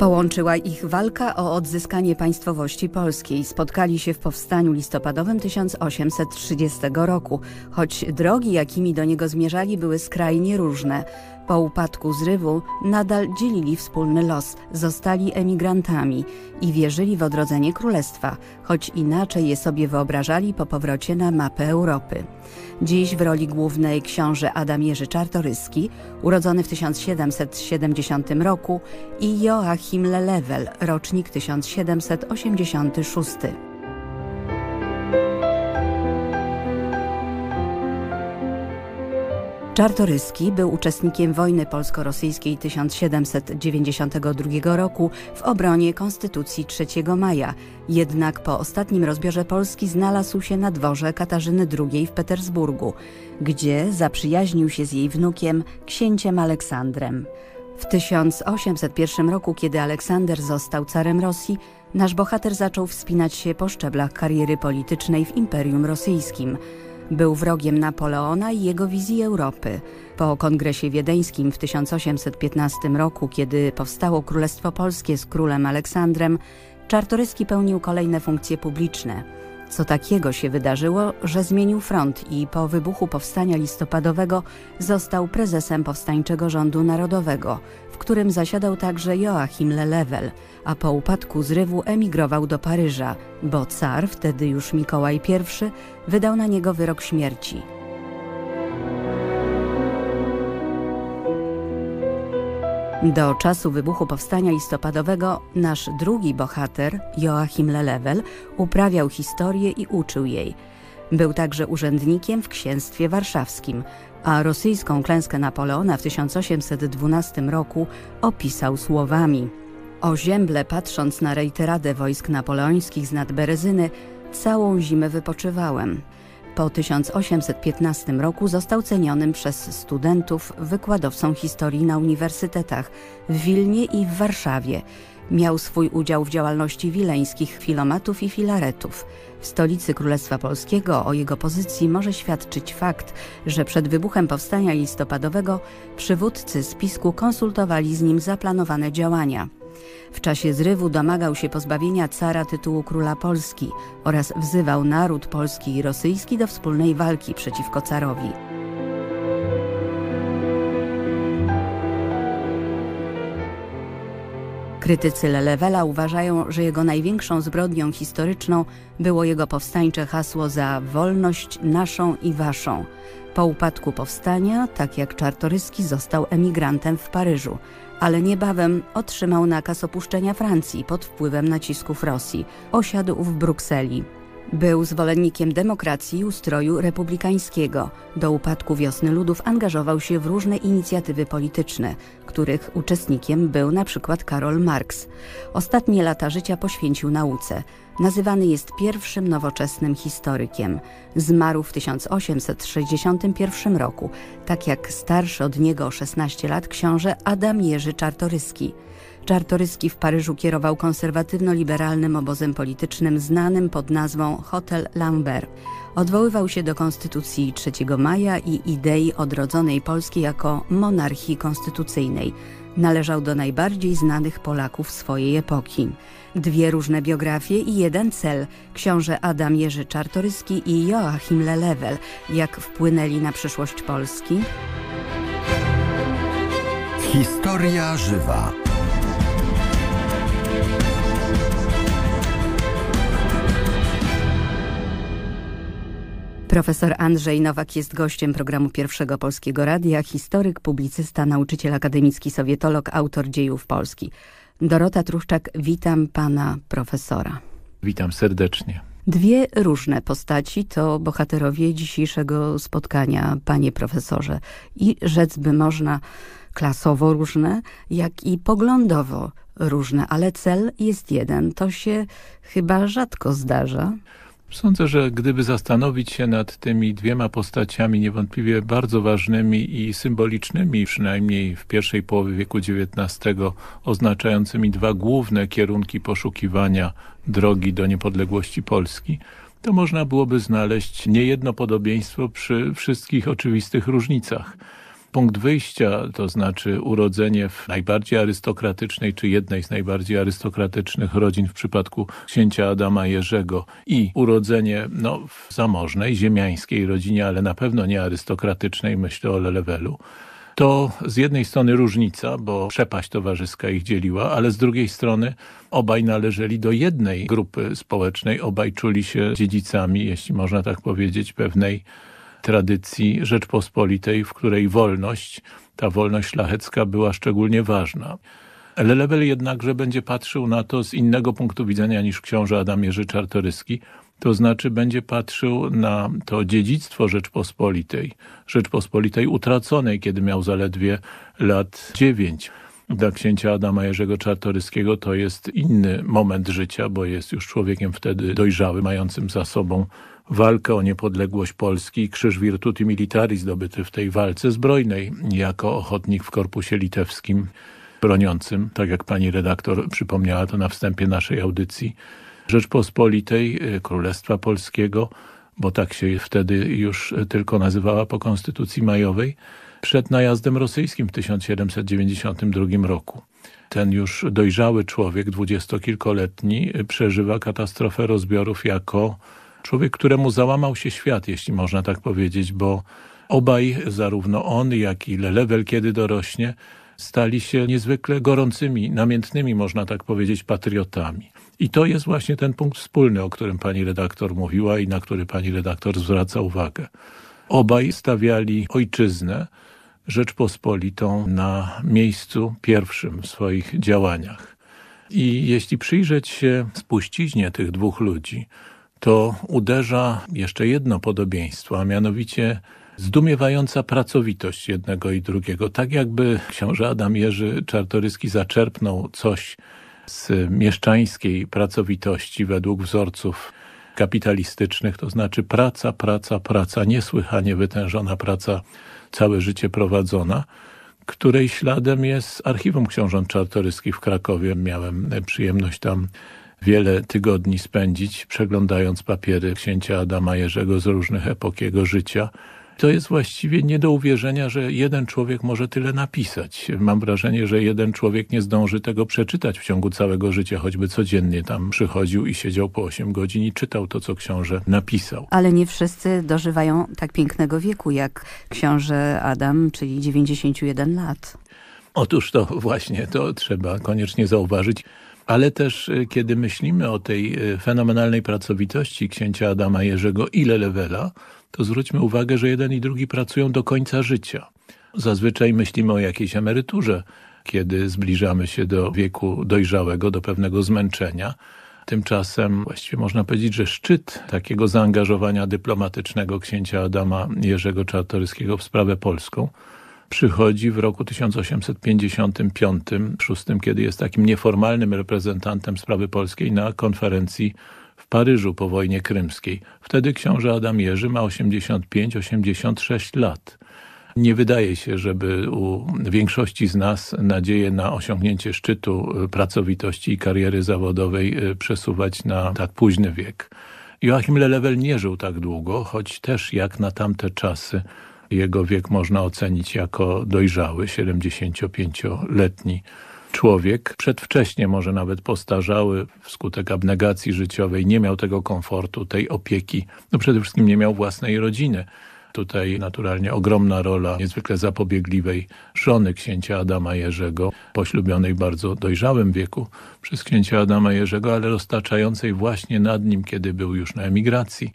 Połączyła ich walka o odzyskanie państwowości polskiej. Spotkali się w powstaniu listopadowym 1830 roku, choć drogi, jakimi do niego zmierzali, były skrajnie różne. Po upadku zrywu nadal dzielili wspólny los, zostali emigrantami i wierzyli w odrodzenie królestwa, choć inaczej je sobie wyobrażali po powrocie na mapę Europy. Dziś w roli głównej książę Adam Jerzy Czartoryski, urodzony w 1770 roku i Joachim Lelewel, rocznik 1786. Czartoryski był uczestnikiem wojny polsko-rosyjskiej 1792 roku w obronie Konstytucji 3 maja. Jednak po ostatnim rozbiorze Polski znalazł się na dworze Katarzyny II w Petersburgu, gdzie zaprzyjaźnił się z jej wnukiem, księciem Aleksandrem. W 1801 roku, kiedy Aleksander został carem Rosji, nasz bohater zaczął wspinać się po szczeblach kariery politycznej w Imperium Rosyjskim – był wrogiem Napoleona i jego wizji Europy. Po kongresie wiedeńskim w 1815 roku, kiedy powstało Królestwo Polskie z królem Aleksandrem, Czartoryski pełnił kolejne funkcje publiczne. Co takiego się wydarzyło, że zmienił front i po wybuchu powstania listopadowego został prezesem powstańczego rządu narodowego, w którym zasiadał także Joachim Lelewel, a po upadku zrywu emigrował do Paryża, bo car, wtedy już Mikołaj I, wydał na niego wyrok śmierci. Do czasu wybuchu powstania listopadowego nasz drugi bohater, Joachim Lelewel, uprawiał historię i uczył jej. Był także urzędnikiem w księstwie warszawskim, a rosyjską klęskę Napoleona w 1812 roku opisał słowami O ziemble patrząc na reiteradę wojsk napoleońskich z nad Berezyny, całą zimę wypoczywałem – po 1815 roku został cenionym przez studentów wykładowcą historii na uniwersytetach w Wilnie i w Warszawie. Miał swój udział w działalności wileńskich filomatów i filaretów. W stolicy Królestwa Polskiego o jego pozycji może świadczyć fakt, że przed wybuchem powstania listopadowego przywódcy spisku konsultowali z nim zaplanowane działania. W czasie zrywu domagał się pozbawienia cara tytułu króla Polski oraz wzywał naród polski i rosyjski do wspólnej walki przeciwko carowi. Krytycy Lelewela uważają, że jego największą zbrodnią historyczną było jego powstańcze hasło za wolność naszą i waszą. Po upadku powstania, tak jak Czartoryski został emigrantem w Paryżu, ale niebawem otrzymał nakaz opuszczenia Francji pod wpływem nacisków Rosji. Osiadł w Brukseli. Był zwolennikiem demokracji i ustroju republikańskiego. Do upadku Wiosny Ludów angażował się w różne inicjatywy polityczne, których uczestnikiem był na przykład Karol Marx. Ostatnie lata życia poświęcił nauce. Nazywany jest pierwszym nowoczesnym historykiem. Zmarł w 1861 roku, tak jak starszy od niego o 16 lat książę Adam Jerzy Czartoryski. Czartoryski w Paryżu kierował konserwatywno-liberalnym obozem politycznym znanym pod nazwą Hotel Lambert. Odwoływał się do Konstytucji 3 maja i idei odrodzonej Polski jako monarchii konstytucyjnej. Należał do najbardziej znanych Polaków swojej epoki. Dwie różne biografie i jeden cel. Książę Adam Jerzy Czartoryski i Joachim Lelewel. Jak wpłynęli na przyszłość Polski? Historia żywa. Profesor Andrzej Nowak jest gościem programu Pierwszego Polskiego Radia, historyk, publicysta, nauczyciel akademicki, sowietolog, autor dziejów Polski. Dorota Truszczak, witam pana profesora. Witam serdecznie. Dwie różne postaci to bohaterowie dzisiejszego spotkania, panie profesorze. I rzec by można klasowo różne, jak i poglądowo różne, ale cel jest jeden. To się chyba rzadko zdarza. Sądzę, że gdyby zastanowić się nad tymi dwiema postaciami niewątpliwie bardzo ważnymi i symbolicznymi, przynajmniej w pierwszej połowie wieku XIX, oznaczającymi dwa główne kierunki poszukiwania drogi do niepodległości Polski, to można byłoby znaleźć niejedno podobieństwo przy wszystkich oczywistych różnicach. Punkt wyjścia, to znaczy urodzenie w najbardziej arystokratycznej, czy jednej z najbardziej arystokratycznych rodzin w przypadku księcia Adama Jerzego i urodzenie no, w zamożnej, ziemiańskiej rodzinie, ale na pewno nie arystokratycznej, myślę o Lelewelu, to z jednej strony różnica, bo przepaść towarzyska ich dzieliła, ale z drugiej strony obaj należeli do jednej grupy społecznej, obaj czuli się dziedzicami, jeśli można tak powiedzieć, pewnej tradycji Rzeczpospolitej, w której wolność, ta wolność szlachecka była szczególnie ważna. Lelewel jednakże będzie patrzył na to z innego punktu widzenia niż książę Adam Jerzy Czartoryski, to znaczy będzie patrzył na to dziedzictwo Rzeczpospolitej, Rzeczpospolitej utraconej, kiedy miał zaledwie lat dziewięć. Dla księcia Adama Jerzego Czartoryskiego to jest inny moment życia, bo jest już człowiekiem wtedy dojrzałym, mającym za sobą walkę o niepodległość Polski, krzyż Virtuti Militari zdobyty w tej walce zbrojnej jako ochotnik w Korpusie Litewskim broniącym, tak jak pani redaktor przypomniała to na wstępie naszej audycji, Rzeczpospolitej, y, Królestwa Polskiego, bo tak się wtedy już tylko nazywała po Konstytucji Majowej, przed najazdem rosyjskim w 1792 roku. Ten już dojrzały człowiek, dwudziestokilkoletni, przeżywa katastrofę rozbiorów jako człowiek, któremu załamał się świat, jeśli można tak powiedzieć, bo obaj, zarówno on, jak i Lelewel, kiedy dorośnie, stali się niezwykle gorącymi, namiętnymi, można tak powiedzieć, patriotami. I to jest właśnie ten punkt wspólny, o którym pani redaktor mówiła i na który pani redaktor zwraca uwagę. Obaj stawiali ojczyznę, Rzeczpospolitą na miejscu pierwszym w swoich działaniach. I jeśli przyjrzeć się spuściźnie tych dwóch ludzi, to uderza jeszcze jedno podobieństwo, a mianowicie zdumiewająca pracowitość jednego i drugiego. Tak jakby książę Adam Jerzy Czartoryski zaczerpnął coś z mieszczańskiej pracowitości według wzorców kapitalistycznych, to znaczy praca, praca, praca, niesłychanie wytężona praca, całe życie prowadzona, której śladem jest Archiwum Książąt Czartoryskich w Krakowie. Miałem przyjemność tam wiele tygodni spędzić, przeglądając papiery księcia Adama Jerzego z różnych epok jego życia, to jest właściwie nie do uwierzenia, że jeden człowiek może tyle napisać. Mam wrażenie, że jeden człowiek nie zdąży tego przeczytać w ciągu całego życia, choćby codziennie tam przychodził i siedział po 8 godzin i czytał to, co książę napisał. Ale nie wszyscy dożywają tak pięknego wieku, jak książę Adam, czyli 91 lat. Otóż to właśnie, to trzeba koniecznie zauważyć ale też y, kiedy myślimy o tej y, fenomenalnej pracowitości księcia Adama Jerzego i Lelewela, to zwróćmy uwagę, że jeden i drugi pracują do końca życia. Zazwyczaj myślimy o jakiejś emeryturze, kiedy zbliżamy się do wieku dojrzałego, do pewnego zmęczenia. Tymczasem właściwie można powiedzieć, że szczyt takiego zaangażowania dyplomatycznego księcia Adama Jerzego Czartoryskiego w sprawę polską przychodzi w roku 1855-6, kiedy jest takim nieformalnym reprezentantem sprawy polskiej na konferencji w Paryżu po wojnie krymskiej. Wtedy książę Adam Jerzy ma 85-86 lat. Nie wydaje się, żeby u większości z nas nadzieję na osiągnięcie szczytu pracowitości i kariery zawodowej y, przesuwać na tak późny wiek. Joachim Lelewel nie żył tak długo, choć też jak na tamte czasy jego wiek można ocenić jako dojrzały, 75-letni człowiek. Przedwcześnie, może nawet postarzały wskutek abnegacji życiowej, nie miał tego komfortu, tej opieki. No przede wszystkim nie miał własnej rodziny. Tutaj naturalnie ogromna rola niezwykle zapobiegliwej żony księcia Adama Jerzego, poślubionej w bardzo dojrzałym wieku przez księcia Adama Jerzego, ale roztaczającej właśnie nad nim, kiedy był już na emigracji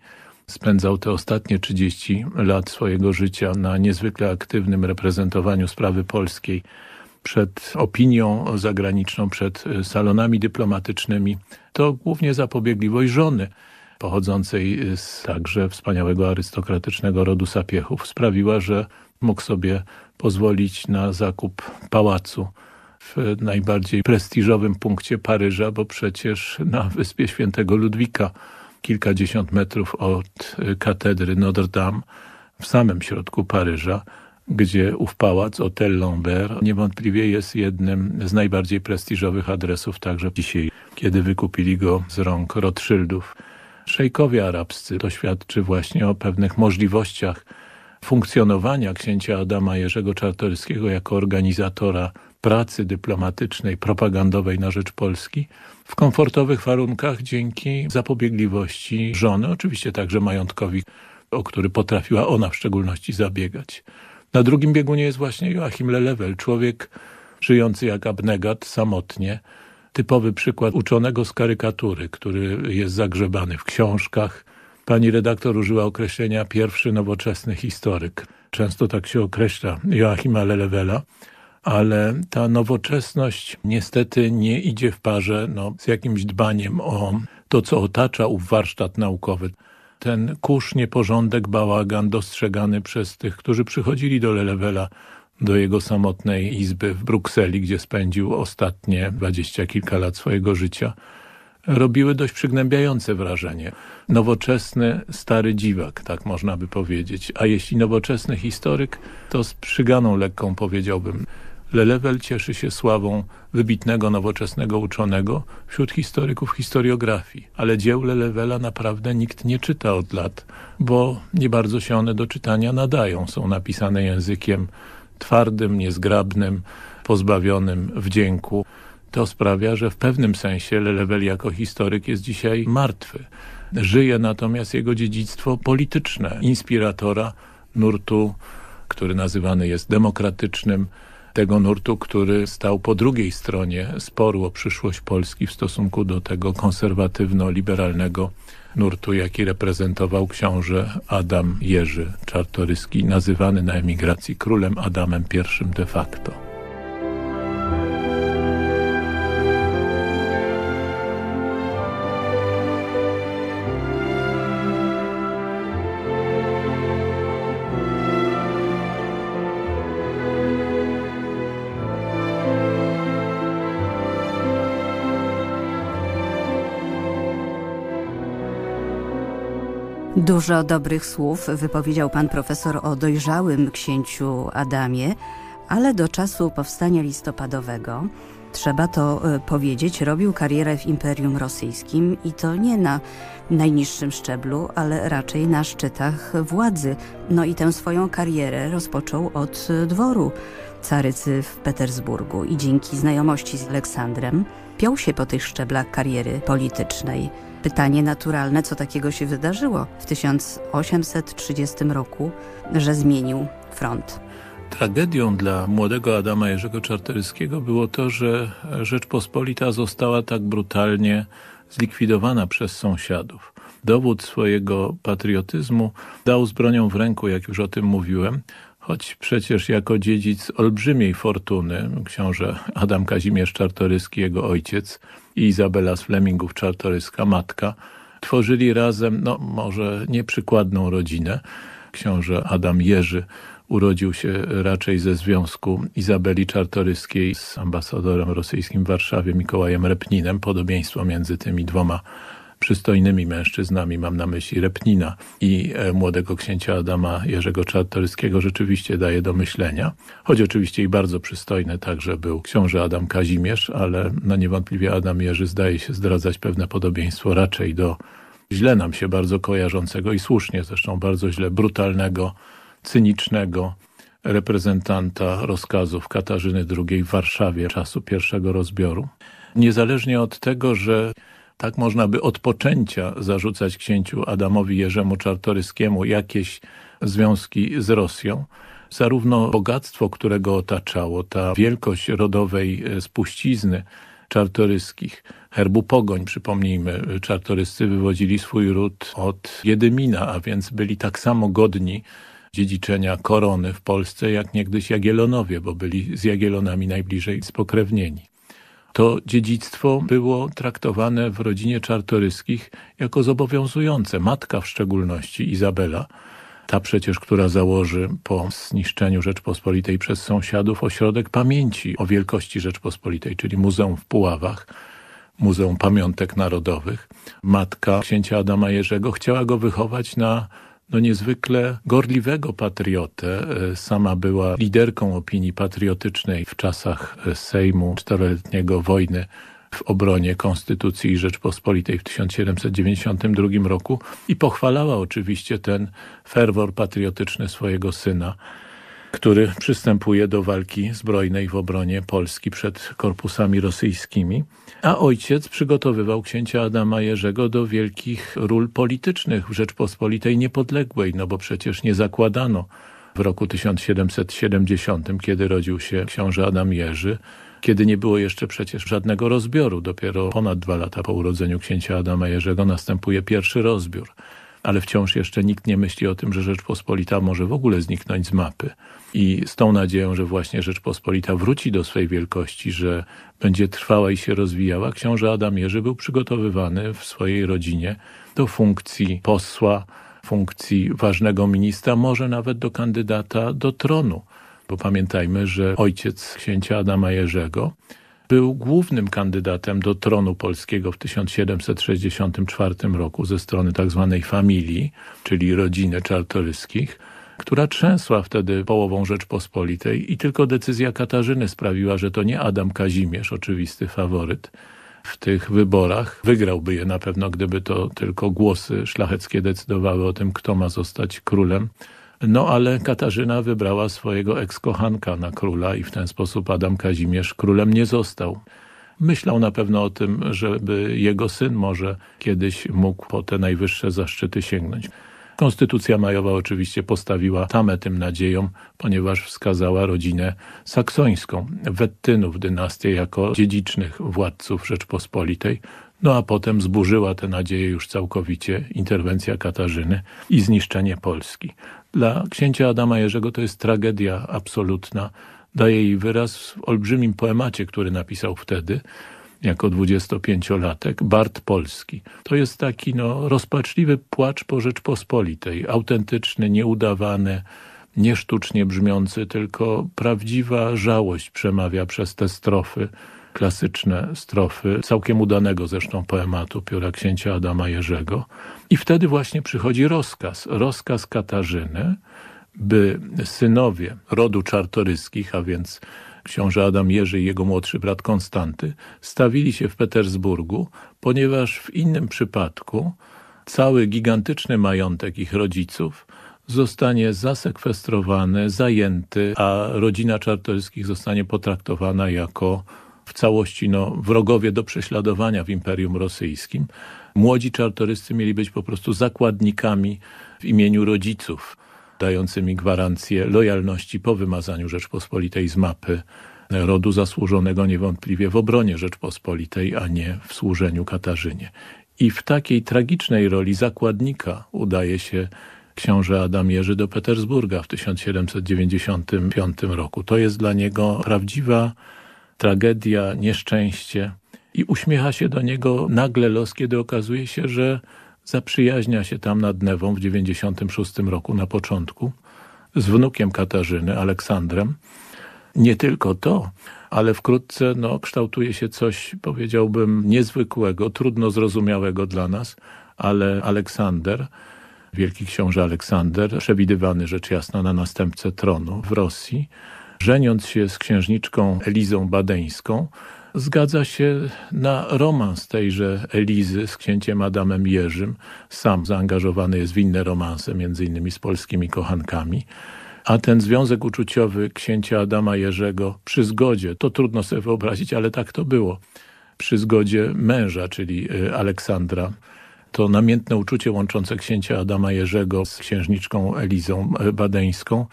spędzał te ostatnie 30 lat swojego życia na niezwykle aktywnym reprezentowaniu sprawy polskiej przed opinią zagraniczną, przed salonami dyplomatycznymi, to głównie zapobiegliwość żony pochodzącej z także wspaniałego arystokratycznego rodu Sapiechów sprawiła, że mógł sobie pozwolić na zakup pałacu w najbardziej prestiżowym punkcie Paryża, bo przecież na Wyspie Świętego Ludwika kilkadziesiąt metrów od y, katedry Notre Dame w samym środku Paryża, gdzie ów pałac, Hotel Lambert, niewątpliwie jest jednym z najbardziej prestiżowych adresów także dzisiaj, kiedy wykupili go z rąk Rothschildów. Szejkowie arabscy to właśnie o pewnych możliwościach funkcjonowania księcia Adama Jerzego Czartoryskiego jako organizatora pracy dyplomatycznej, propagandowej na rzecz Polski w komfortowych warunkach dzięki zapobiegliwości żony, oczywiście także majątkowi, o który potrafiła ona w szczególności zabiegać. Na drugim biegunie jest właśnie Joachim Lelewel, człowiek żyjący jak abnegat, samotnie, typowy przykład uczonego z karykatury, który jest zagrzebany w książkach. Pani redaktor użyła określenia pierwszy nowoczesny historyk. Często tak się określa Joachima Lelewela, ale ta nowoczesność niestety nie idzie w parze no, z jakimś dbaniem o to, co otacza ów warsztat naukowy. Ten kurz, nieporządek, bałagan dostrzegany przez tych, którzy przychodzili do Lelewela do jego samotnej izby w Brukseli, gdzie spędził ostatnie dwadzieścia kilka lat swojego życia, robiły dość przygnębiające wrażenie. Nowoczesny, stary dziwak, tak można by powiedzieć. A jeśli nowoczesny historyk, to z przyganą lekką powiedziałbym. Lelewel cieszy się sławą wybitnego, nowoczesnego uczonego wśród historyków historiografii, ale dzieł Lelewela naprawdę nikt nie czyta od lat, bo nie bardzo się one do czytania nadają. Są napisane językiem twardym, niezgrabnym, pozbawionym wdzięku. To sprawia, że w pewnym sensie Lelewel jako historyk jest dzisiaj martwy. Żyje natomiast jego dziedzictwo polityczne, inspiratora nurtu, który nazywany jest demokratycznym, tego nurtu, który stał po drugiej stronie sporu o przyszłość Polski w stosunku do tego konserwatywno-liberalnego nurtu, jaki reprezentował książę Adam Jerzy Czartoryski, nazywany na emigracji królem Adamem I de facto. Dużo dobrych słów wypowiedział pan profesor o dojrzałym księciu Adamie, ale do czasu powstania listopadowego, trzeba to e, powiedzieć, robił karierę w Imperium Rosyjskim i to nie na najniższym szczeblu, ale raczej na szczytach władzy. No i tę swoją karierę rozpoczął od dworu carycy w Petersburgu i dzięki znajomości z Aleksandrem piął się po tych szczeblach kariery politycznej pytanie naturalne, co takiego się wydarzyło w 1830 roku, że zmienił front. Tragedią dla młodego Adama Jerzego Czartoryskiego było to, że Rzeczpospolita została tak brutalnie zlikwidowana przez sąsiadów. Dowód swojego patriotyzmu dał z bronią w ręku, jak już o tym mówiłem, choć przecież jako dziedzic olbrzymiej fortuny, książę Adam Kazimierz Czartoryski, jego ojciec i Izabela z Flemingów Czartoryska, matka, tworzyli razem, no może nieprzykładną rodzinę. Książę Adam Jerzy urodził się raczej ze związku Izabeli Czartoryskiej z ambasadorem rosyjskim w Warszawie Mikołajem Repninem. Podobieństwo między tymi dwoma przystojnymi mężczyznami, mam na myśli Repnina i e, młodego księcia Adama Jerzego Czartoryskiego rzeczywiście daje do myślenia. Choć oczywiście i bardzo przystojny także był książę Adam Kazimierz, ale no niewątpliwie Adam Jerzy zdaje się zdradzać pewne podobieństwo raczej do źle nam się bardzo kojarzącego i słusznie zresztą bardzo źle brutalnego, cynicznego reprezentanta rozkazów Katarzyny II w Warszawie czasu pierwszego rozbioru. Niezależnie od tego, że tak można by od poczęcia zarzucać księciu Adamowi Jerzemu Czartoryskiemu jakieś związki z Rosją. Zarówno bogactwo, które go otaczało, ta wielkość rodowej e, spuścizny czartoryskich, herbu Pogoń, przypomnijmy, czartoryscy wywodzili swój ród od Jedymina, a więc byli tak samo godni dziedziczenia korony w Polsce, jak niegdyś Jagielonowie, bo byli z Jagielonami najbliżej spokrewnieni to dziedzictwo było traktowane w rodzinie Czartoryskich jako zobowiązujące. Matka w szczególności, Izabela, ta przecież, która założy po zniszczeniu Rzeczpospolitej przez sąsiadów ośrodek pamięci o wielkości Rzeczpospolitej, czyli Muzeum w Puławach, Muzeum Pamiątek Narodowych. Matka księcia Adama Jerzego chciała go wychować na no niezwykle gorliwego patriotę. E, sama była liderką opinii patriotycznej w czasach e, Sejmu czteroletniego wojny w obronie Konstytucji Rzeczpospolitej w 1792 roku i pochwalała oczywiście ten ferwor patriotyczny swojego syna, który przystępuje do walki zbrojnej w obronie Polski przed korpusami rosyjskimi, a ojciec przygotowywał księcia Adama Jerzego do wielkich ról politycznych w Rzeczpospolitej niepodległej, no bo przecież nie zakładano w roku 1770, kiedy rodził się książę Adam Jerzy, kiedy nie było jeszcze przecież żadnego rozbioru. Dopiero ponad dwa lata po urodzeniu księcia Adama Jerzego następuje pierwszy rozbiór. Ale wciąż jeszcze nikt nie myśli o tym, że Rzeczpospolita może w ogóle zniknąć z mapy. I z tą nadzieją, że właśnie Rzeczpospolita wróci do swej wielkości, że będzie trwała i się rozwijała, książę Adam Jerzy był przygotowywany w swojej rodzinie do funkcji posła, funkcji ważnego ministra, może nawet do kandydata do tronu. Bo pamiętajmy, że ojciec księcia Adama Jerzego był głównym kandydatem do tronu polskiego w 1764 roku ze strony tzw. Tak familii, czyli rodziny czartoryskich, która trzęsła wtedy połową Rzeczpospolitej i tylko decyzja Katarzyny sprawiła, że to nie Adam Kazimierz, oczywisty faworyt, w tych wyborach. Wygrałby je na pewno, gdyby to tylko głosy szlacheckie decydowały o tym, kto ma zostać królem. No ale Katarzyna wybrała swojego ekskochanka na króla i w ten sposób Adam Kazimierz królem nie został. Myślał na pewno o tym, żeby jego syn może kiedyś mógł po te najwyższe zaszczyty sięgnąć. Konstytucja majowa oczywiście postawiła tamę tym nadziejom, ponieważ wskazała rodzinę saksońską, Wettynów dynastię jako dziedzicznych władców Rzeczpospolitej, no a potem zburzyła te nadzieje już całkowicie interwencja Katarzyny i zniszczenie Polski. Dla księcia Adama Jerzego to jest tragedia absolutna. Daje jej wyraz w olbrzymim poemacie, który napisał wtedy, jako 25-latek, Bart Polski. To jest taki no, rozpaczliwy płacz po Rzeczpospolitej, autentyczny, nieudawany, nie sztucznie brzmiący, tylko prawdziwa żałość przemawia przez te strofy, klasyczne strofy, całkiem udanego zresztą poematu pióra księcia Adama Jerzego. I wtedy właśnie przychodzi rozkaz, rozkaz Katarzyny, by synowie rodu czartoryskich, a więc książę Adam Jerzy i jego młodszy brat Konstanty, stawili się w Petersburgu, ponieważ w innym przypadku cały gigantyczny majątek ich rodziców zostanie zasekwestrowany, zajęty, a rodzina Czartoryskich zostanie potraktowana jako w całości no, wrogowie do prześladowania w Imperium Rosyjskim. Młodzi czartoryscy mieli być po prostu zakładnikami w imieniu rodziców dającymi gwarancję lojalności po wymazaniu Rzeczpospolitej z mapy rodu zasłużonego niewątpliwie w obronie Rzeczpospolitej, a nie w służeniu Katarzynie. I w takiej tragicznej roli zakładnika udaje się książę Adam Jerzy do Petersburga w 1795 roku. To jest dla niego prawdziwa tragedia, nieszczęście i uśmiecha się do niego nagle los, kiedy okazuje się, że zaprzyjaźnia się tam nad Newą w 96 roku na początku z wnukiem Katarzyny, Aleksandrem. Nie tylko to, ale wkrótce no, kształtuje się coś, powiedziałbym, niezwykłego, trudno zrozumiałego dla nas, ale Aleksander, wielki książę Aleksander, przewidywany rzecz jasna na następcę tronu w Rosji, żeniąc się z księżniczką Elizą Badeńską, zgadza się na romans tejże Elizy z księciem Adamem Jerzym. Sam zaangażowany jest w inne romanse, między innymi z polskimi kochankami. A ten związek uczuciowy księcia Adama Jerzego przy zgodzie, to trudno sobie wyobrazić, ale tak to było, przy zgodzie męża, czyli y, Aleksandra, to namiętne uczucie łączące księcia Adama Jerzego z księżniczką Elizą y, Badeńską,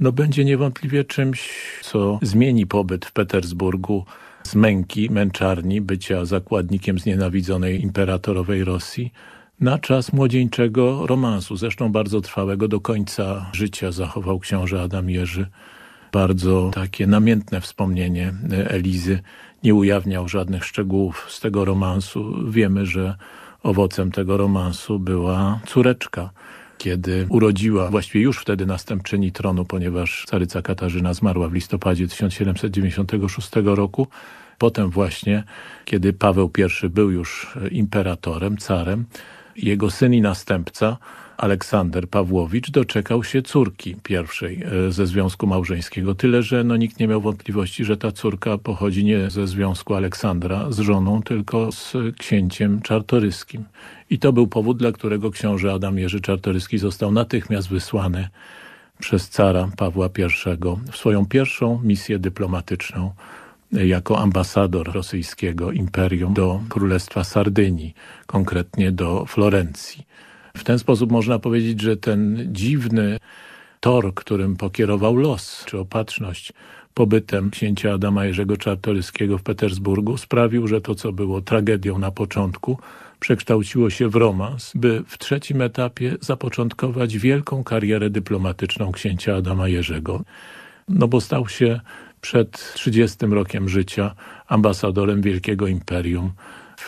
no będzie niewątpliwie czymś, co zmieni pobyt w Petersburgu z męki, męczarni, bycia zakładnikiem znienawidzonej imperatorowej Rosji, na czas młodzieńczego romansu, zresztą bardzo trwałego do końca życia zachował książę Adam Jerzy. Bardzo takie namiętne wspomnienie Elizy. Nie ujawniał żadnych szczegółów z tego romansu. Wiemy, że owocem tego romansu była córeczka, kiedy urodziła właściwie już wtedy następczyni tronu, ponieważ caryca Katarzyna zmarła w listopadzie 1796 roku. Potem właśnie, kiedy Paweł I był już imperatorem, carem, jego syn i następca Aleksander Pawłowicz doczekał się córki pierwszej e, ze związku małżeńskiego. Tyle, że no, nikt nie miał wątpliwości, że ta córka pochodzi nie ze związku Aleksandra z żoną, tylko z księciem czartoryskim. I to był powód, dla którego książę Adam Jerzy Czartoryski został natychmiast wysłany przez cara Pawła I w swoją pierwszą misję dyplomatyczną jako ambasador rosyjskiego imperium do Królestwa Sardynii, konkretnie do Florencji. W ten sposób można powiedzieć, że ten dziwny tor, którym pokierował los czy opatrzność pobytem księcia Adama Jerzego Czartoryskiego w Petersburgu sprawił, że to, co było tragedią na początku, przekształciło się w romans, by w trzecim etapie zapoczątkować wielką karierę dyplomatyczną księcia Adama Jerzego. No bo stał się przed 30 rokiem życia ambasadorem Wielkiego Imperium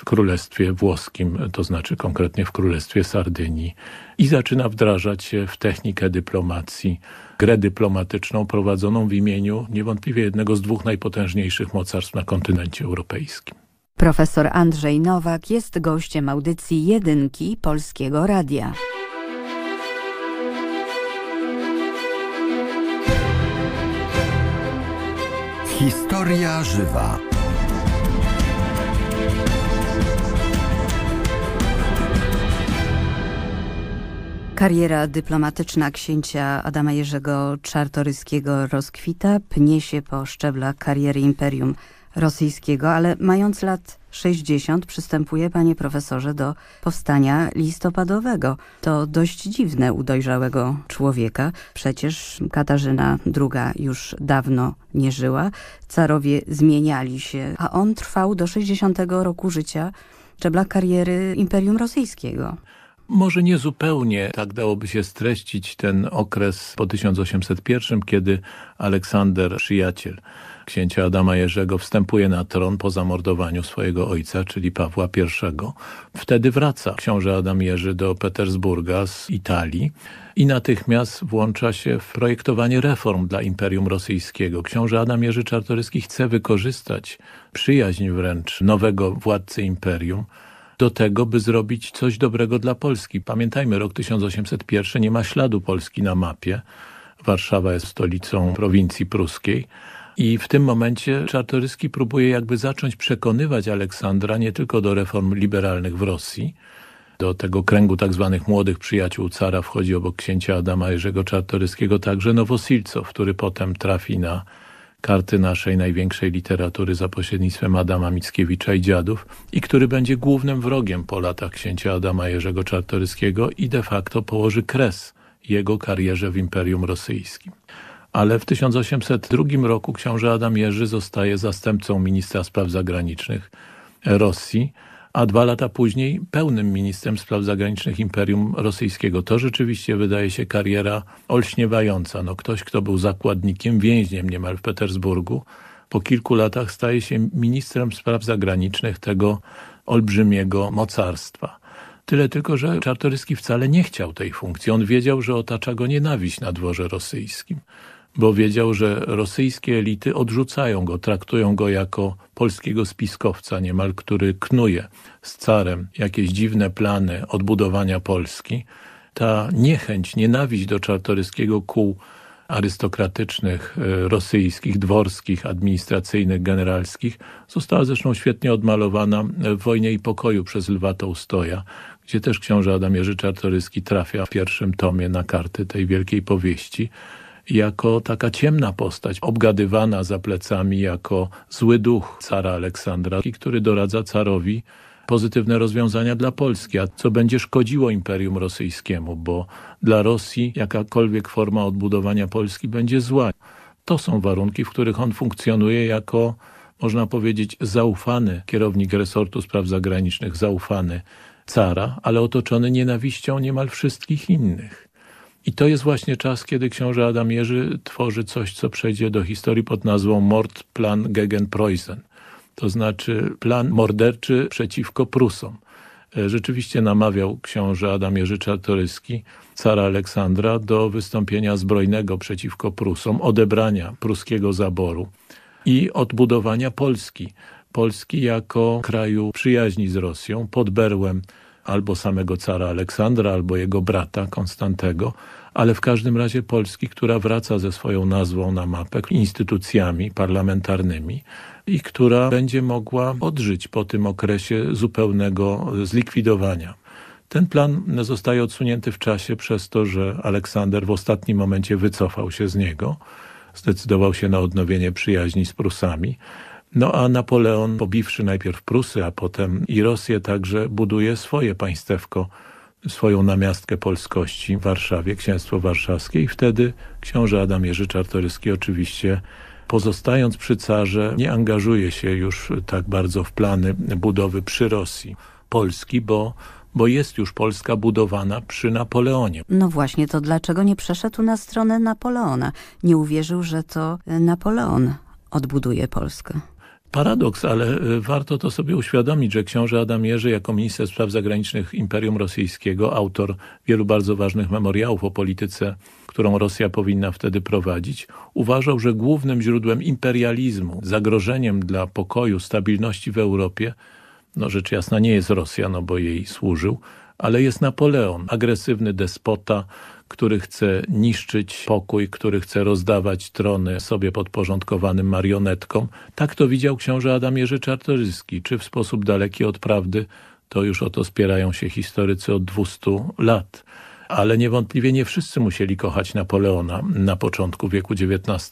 Królestwie Włoskim, to znaczy konkretnie w Królestwie Sardynii i zaczyna wdrażać się w technikę dyplomacji, grę dyplomatyczną prowadzoną w imieniu niewątpliwie jednego z dwóch najpotężniejszych mocarstw na kontynencie europejskim. Profesor Andrzej Nowak jest gościem audycji Jedynki Polskiego Radia. Historia żywa. Kariera dyplomatyczna księcia Adama Jerzego Czartoryskiego rozkwita, pnie się po szczeblach kariery Imperium Rosyjskiego, ale mając lat 60 przystępuje, panie profesorze, do powstania listopadowego. To dość dziwne u dojrzałego człowieka. Przecież Katarzyna II już dawno nie żyła, carowie zmieniali się, a on trwał do 60 roku życia szczebla kariery Imperium Rosyjskiego. Może nie zupełnie tak dałoby się streścić ten okres po 1801, kiedy Aleksander, przyjaciel księcia Adama Jerzego, wstępuje na tron po zamordowaniu swojego ojca, czyli Pawła I. Wtedy wraca książę Adam Jerzy do Petersburga z Italii i natychmiast włącza się w projektowanie reform dla Imperium Rosyjskiego. Książę Adam Jerzy Czartoryski chce wykorzystać przyjaźń wręcz nowego władcy imperium, do tego, by zrobić coś dobrego dla Polski. Pamiętajmy, rok 1801 nie ma śladu Polski na mapie. Warszawa jest stolicą prowincji pruskiej. I w tym momencie Czartoryski próbuje jakby zacząć przekonywać Aleksandra nie tylko do reform liberalnych w Rosji, do tego kręgu tak zwanych młodych przyjaciół cara wchodzi obok księcia Adama Jerzego Czartoryskiego także Nowosilcow, który potem trafi na karty naszej największej literatury za pośrednictwem Adama Mickiewicza i Dziadów i który będzie głównym wrogiem po latach księcia Adama Jerzego Czartoryskiego i de facto położy kres jego karierze w Imperium Rosyjskim. Ale w 1802 roku książę Adam Jerzy zostaje zastępcą ministra spraw zagranicznych Rosji, a dwa lata później pełnym ministrem spraw zagranicznych Imperium Rosyjskiego. To rzeczywiście wydaje się kariera olśniewająca. No, ktoś, kto był zakładnikiem, więźniem niemal w Petersburgu, po kilku latach staje się ministrem spraw zagranicznych tego olbrzymiego mocarstwa. Tyle tylko, że Czartoryski wcale nie chciał tej funkcji. On wiedział, że otacza go nienawiść na dworze rosyjskim bo wiedział, że rosyjskie elity odrzucają go, traktują go jako polskiego spiskowca niemal, który knuje z carem jakieś dziwne plany odbudowania Polski. Ta niechęć, nienawiść do czartoryskiego kół arystokratycznych, e, rosyjskich, dworskich, administracyjnych, generalskich została zresztą świetnie odmalowana w Wojnie i Pokoju przez Lwa Tołstoja, gdzie też książę Adam Jerzy Czartoryski trafia w pierwszym tomie na karty tej wielkiej powieści jako taka ciemna postać, obgadywana za plecami jako zły duch cara Aleksandra, który doradza carowi pozytywne rozwiązania dla Polski, a co będzie szkodziło Imperium Rosyjskiemu, bo dla Rosji jakakolwiek forma odbudowania Polski będzie zła. To są warunki, w których on funkcjonuje jako, można powiedzieć, zaufany kierownik resortu spraw zagranicznych, zaufany cara, ale otoczony nienawiścią niemal wszystkich innych. I to jest właśnie czas, kiedy książę Adam Jerzy tworzy coś, co przejdzie do historii pod nazwą Mordplan gegen Preußen. To znaczy plan morderczy przeciwko Prusom. E, rzeczywiście namawiał książę Adam Jerzy Czartoryski, cara Aleksandra, do wystąpienia zbrojnego przeciwko Prusom, odebrania pruskiego zaboru i odbudowania Polski. Polski jako kraju przyjaźni z Rosją, pod berłem albo samego cara Aleksandra, albo jego brata Konstantego, ale w każdym razie Polski, która wraca ze swoją nazwą na mapę, instytucjami parlamentarnymi i która będzie mogła odżyć po tym okresie zupełnego zlikwidowania. Ten plan zostaje odsunięty w czasie przez to, że Aleksander w ostatnim momencie wycofał się z niego, zdecydował się na odnowienie przyjaźni z Prusami. No a Napoleon, pobiwszy najpierw Prusy, a potem i Rosję, także buduje swoje państewko, swoją namiastkę polskości w Warszawie, Księstwo Warszawskie i wtedy książę Adam Jerzy Czartoryski oczywiście pozostając przy carze nie angażuje się już tak bardzo w plany budowy przy Rosji Polski, bo bo jest już Polska budowana przy Napoleonie. No właśnie, to dlaczego nie przeszedł na stronę Napoleona? Nie uwierzył, że to Napoleon odbuduje Polskę. Paradoks, ale e, warto to sobie uświadomić, że książę Adam Jerzy jako minister spraw zagranicznych Imperium Rosyjskiego, autor wielu bardzo ważnych memoriałów o polityce, którą Rosja powinna wtedy prowadzić, uważał, że głównym źródłem imperializmu, zagrożeniem dla pokoju, stabilności w Europie no rzecz jasna nie jest Rosja, no bo jej służył, ale jest Napoleon, agresywny despota, który chce niszczyć pokój, który chce rozdawać trony sobie podporządkowanym marionetkom. Tak to widział książę Adam Jerzy Czartoryski. Czy w sposób daleki od prawdy, to już o to spierają się historycy od 200 lat. Ale niewątpliwie nie wszyscy musieli kochać Napoleona na początku wieku XIX.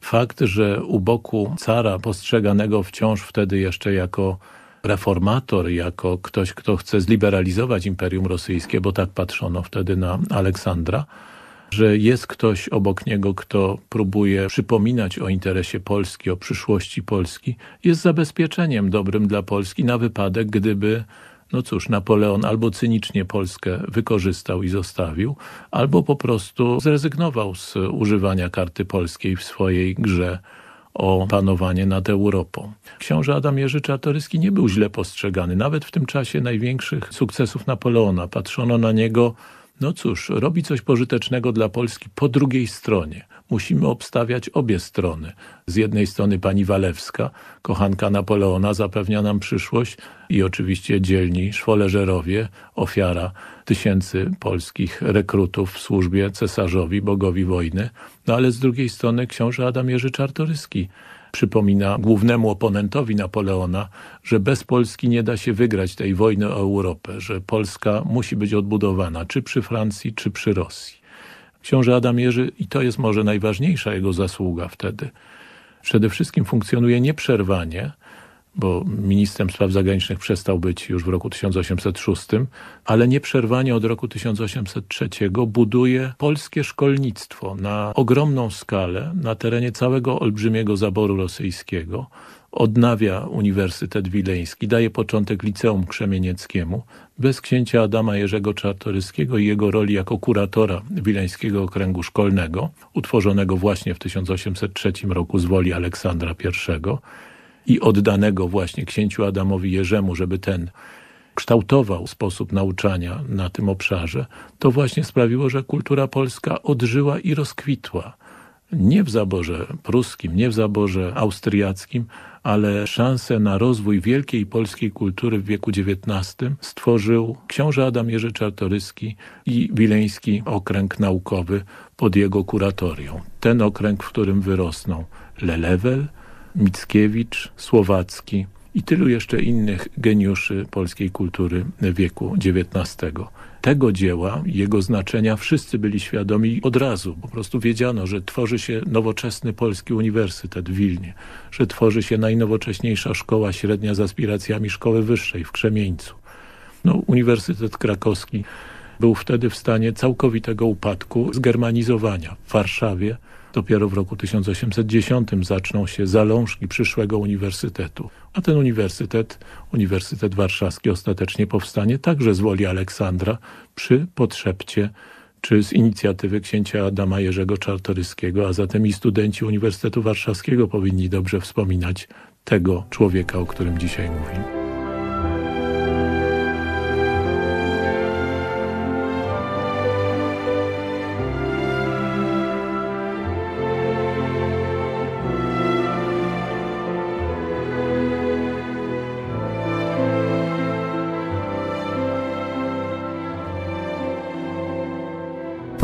Fakt, że u boku cara postrzeganego wciąż wtedy jeszcze jako reformator, jako ktoś, kto chce zliberalizować Imperium Rosyjskie, bo tak patrzono wtedy na Aleksandra, że jest ktoś obok niego, kto próbuje przypominać o interesie Polski, o przyszłości Polski, jest zabezpieczeniem dobrym dla Polski na wypadek, gdyby no cóż, Napoleon albo cynicznie Polskę wykorzystał i zostawił, albo po prostu zrezygnował z używania karty polskiej w swojej grze o panowanie nad Europą. Książę Adam Jerzy Czartoryski nie był źle postrzegany. Nawet w tym czasie największych sukcesów Napoleona patrzono na niego no cóż, robi coś pożytecznego dla Polski po drugiej stronie. Musimy obstawiać obie strony. Z jednej strony pani Walewska, kochanka Napoleona, zapewnia nam przyszłość i oczywiście dzielni szwoleżerowie, ofiara tysięcy polskich rekrutów w służbie cesarzowi, bogowi wojny. No ale z drugiej strony książę Adam Jerzy Czartoryski przypomina głównemu oponentowi Napoleona, że bez Polski nie da się wygrać tej wojny o Europę, że Polska musi być odbudowana, czy przy Francji, czy przy Rosji. Książę Adam Jerzy, i to jest może najważniejsza jego zasługa wtedy, przede wszystkim funkcjonuje nieprzerwanie, bo ministrem spraw zagranicznych przestał być już w roku 1806, ale nieprzerwanie od roku 1803 buduje polskie szkolnictwo na ogromną skalę na terenie całego olbrzymiego zaboru rosyjskiego. Odnawia Uniwersytet Wileński, daje początek Liceum Krzemienieckiemu. Bez księcia Adama Jerzego Czartoryskiego i jego roli jako kuratora Wileńskiego Okręgu Szkolnego, utworzonego właśnie w 1803 roku z woli Aleksandra I, i oddanego właśnie księciu Adamowi Jerzemu, żeby ten kształtował sposób nauczania na tym obszarze, to właśnie sprawiło, że kultura polska odżyła i rozkwitła. Nie w zaborze pruskim, nie w zaborze austriackim, ale szansę na rozwój wielkiej polskiej kultury w wieku XIX stworzył książę Adam Jerzy Czartoryski i Wileński Okręg Naukowy pod jego kuratorią. Ten okręg, w którym wyrosną Lelewel, Mickiewicz, Słowacki i tylu jeszcze innych geniuszy polskiej kultury wieku XIX. Tego dzieła, jego znaczenia wszyscy byli świadomi od razu. Po prostu wiedziano, że tworzy się nowoczesny Polski Uniwersytet w Wilnie, że tworzy się najnowocześniejsza szkoła średnia z aspiracjami szkoły wyższej w Krzemieńcu. No, Uniwersytet Krakowski był wtedy w stanie całkowitego upadku, zgermanizowania w Warszawie, Dopiero w roku 1810 zaczną się zalążki przyszłego uniwersytetu. A ten uniwersytet, Uniwersytet Warszawski ostatecznie powstanie także z woli Aleksandra przy podszepcie czy z inicjatywy księcia Adama Jerzego Czartoryskiego, a zatem i studenci Uniwersytetu Warszawskiego powinni dobrze wspominać tego człowieka, o którym dzisiaj mówimy.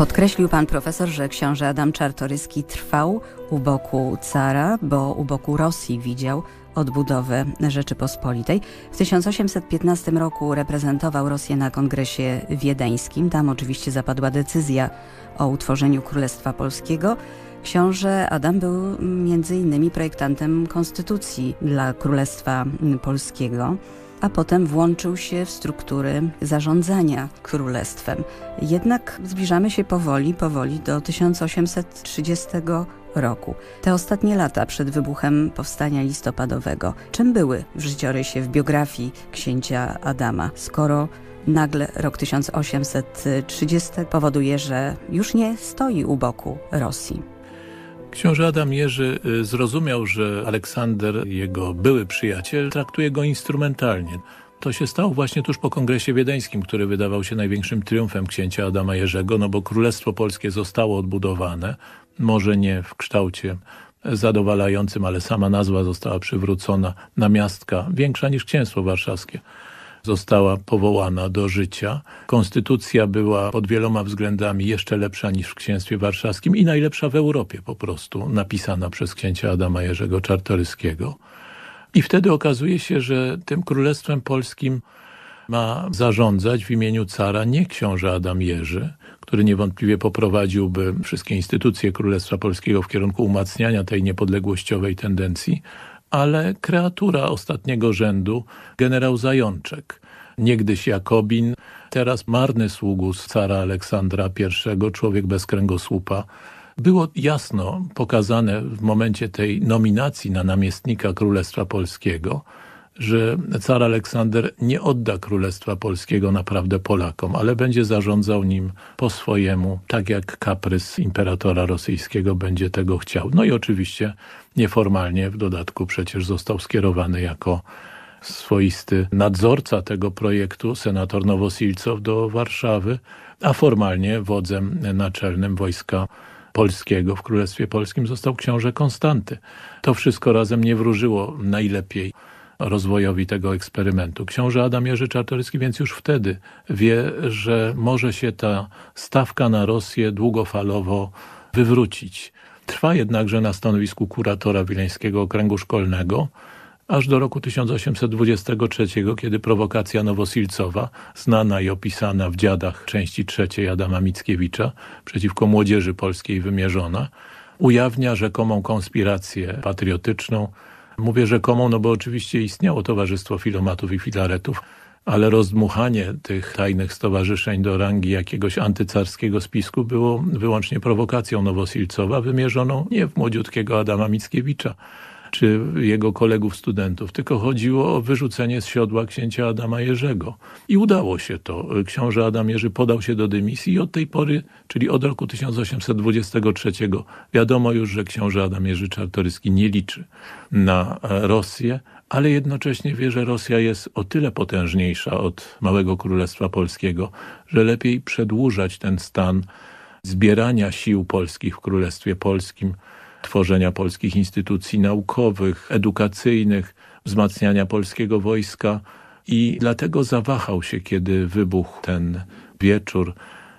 Podkreślił pan profesor, że książę Adam Czartoryski trwał u boku cara, bo u boku Rosji widział odbudowę Rzeczypospolitej. W 1815 roku reprezentował Rosję na kongresie wiedeńskim. Tam oczywiście zapadła decyzja o utworzeniu Królestwa Polskiego. Książę Adam był między innymi projektantem konstytucji dla Królestwa Polskiego a potem włączył się w struktury zarządzania królestwem. Jednak zbliżamy się powoli, powoli do 1830 roku. Te ostatnie lata przed wybuchem powstania listopadowego. Czym były w życiorysie, w biografii księcia Adama, skoro nagle rok 1830 powoduje, że już nie stoi u boku Rosji? Książę Adam Jerzy y, zrozumiał, że Aleksander, jego były przyjaciel, traktuje go instrumentalnie. To się stało właśnie tuż po kongresie wiedeńskim, który wydawał się największym triumfem księcia Adama Jerzego, no bo Królestwo Polskie zostało odbudowane, może nie w kształcie zadowalającym, ale sama nazwa została przywrócona, namiastka większa niż księstwo warszawskie została powołana do życia. Konstytucja była pod wieloma względami jeszcze lepsza niż w Księstwie Warszawskim i najlepsza w Europie po prostu, napisana przez księcia Adama Jerzego Czartoryskiego. I wtedy okazuje się, że tym Królestwem Polskim ma zarządzać w imieniu cara nie książę Adam Jerzy, który niewątpliwie poprowadziłby wszystkie instytucje Królestwa Polskiego w kierunku umacniania tej niepodległościowej tendencji, ale kreatura ostatniego rzędu, generał Zajączek, niegdyś Jakobin, teraz marny sługus cara Aleksandra I, człowiek bez kręgosłupa. Było jasno pokazane w momencie tej nominacji na namiestnika Królestwa Polskiego, że car Aleksander nie odda Królestwa Polskiego naprawdę Polakom, ale będzie zarządzał nim po swojemu, tak jak kaprys imperatora rosyjskiego będzie tego chciał. No i oczywiście nieformalnie w dodatku przecież został skierowany jako swoisty nadzorca tego projektu, senator Nowosilcow do Warszawy, a formalnie wodzem naczelnym wojska polskiego w Królestwie Polskim został książę Konstanty. To wszystko razem nie wróżyło najlepiej rozwojowi tego eksperymentu. Książę Adam Jerzy Czartoryski więc już wtedy wie, że może się ta stawka na Rosję długofalowo wywrócić. Trwa jednakże na stanowisku kuratora Wileńskiego Okręgu Szkolnego, aż do roku 1823, kiedy prowokacja nowosilcowa, znana i opisana w Dziadach części trzeciej Adama Mickiewicza, przeciwko młodzieży polskiej wymierzona, ujawnia rzekomą konspirację patriotyczną, Mówię rzekomą, no bo oczywiście istniało Towarzystwo Filomatów i Filaretów, ale rozdmuchanie tych tajnych stowarzyszeń do rangi jakiegoś antycarskiego spisku było wyłącznie prowokacją Nowosilcowa, wymierzoną nie w młodziutkiego Adama Mickiewicza, czy jego kolegów studentów, tylko chodziło o wyrzucenie z siodła księcia Adama Jerzego. I udało się to. Książę Adam Jerzy podał się do dymisji i od tej pory, czyli od roku 1823, wiadomo już, że książę Adam Jerzy Czartoryski nie liczy na Rosję, ale jednocześnie wie, że Rosja jest o tyle potężniejsza od Małego Królestwa Polskiego, że lepiej przedłużać ten stan zbierania sił polskich w Królestwie Polskim, tworzenia polskich instytucji naukowych, edukacyjnych, wzmacniania polskiego wojska. I dlatego zawahał się, kiedy wybuchł ten wieczór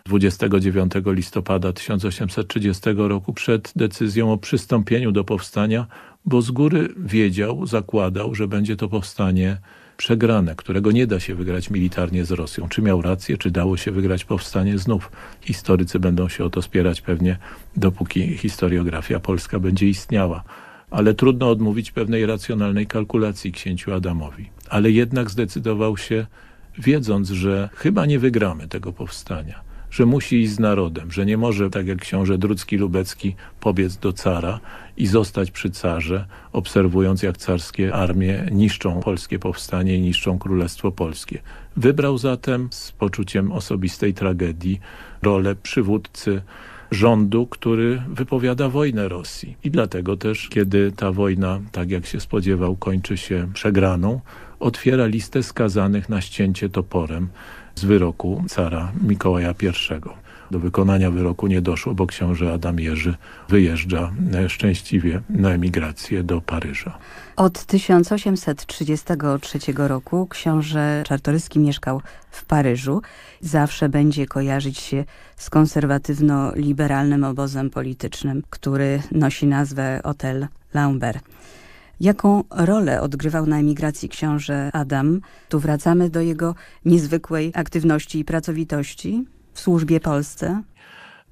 29 listopada 1830 roku przed decyzją o przystąpieniu do powstania, bo z góry wiedział, zakładał, że będzie to powstanie przegrane, którego nie da się wygrać militarnie z Rosją. Czy miał rację, czy dało się wygrać powstanie? Znów historycy będą się o to spierać pewnie, dopóki historiografia polska będzie istniała. Ale trudno odmówić pewnej racjonalnej kalkulacji księciu Adamowi. Ale jednak zdecydował się, wiedząc, że chyba nie wygramy tego powstania że musi iść z narodem, że nie może, tak jak książę Drucki Lubecki, pobiec do cara i zostać przy carze, obserwując jak carskie armie niszczą polskie powstanie i niszczą Królestwo Polskie. Wybrał zatem z poczuciem osobistej tragedii rolę przywódcy rządu, który wypowiada wojnę Rosji. I dlatego też, kiedy ta wojna, tak jak się spodziewał, kończy się przegraną, otwiera listę skazanych na ścięcie toporem z wyroku cara Mikołaja I. do wykonania wyroku nie doszło, bo książę Adam Jerzy wyjeżdża szczęśliwie na emigrację do Paryża. Od 1833 roku książę Czartoryski mieszkał w Paryżu. Zawsze będzie kojarzyć się z konserwatywno-liberalnym obozem politycznym, który nosi nazwę Hotel Lambert. Jaką rolę odgrywał na emigracji książę Adam? Tu wracamy do jego niezwykłej aktywności i pracowitości w służbie Polsce.